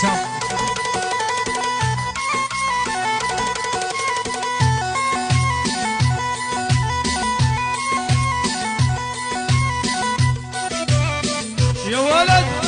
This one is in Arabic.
هشام يا ولد!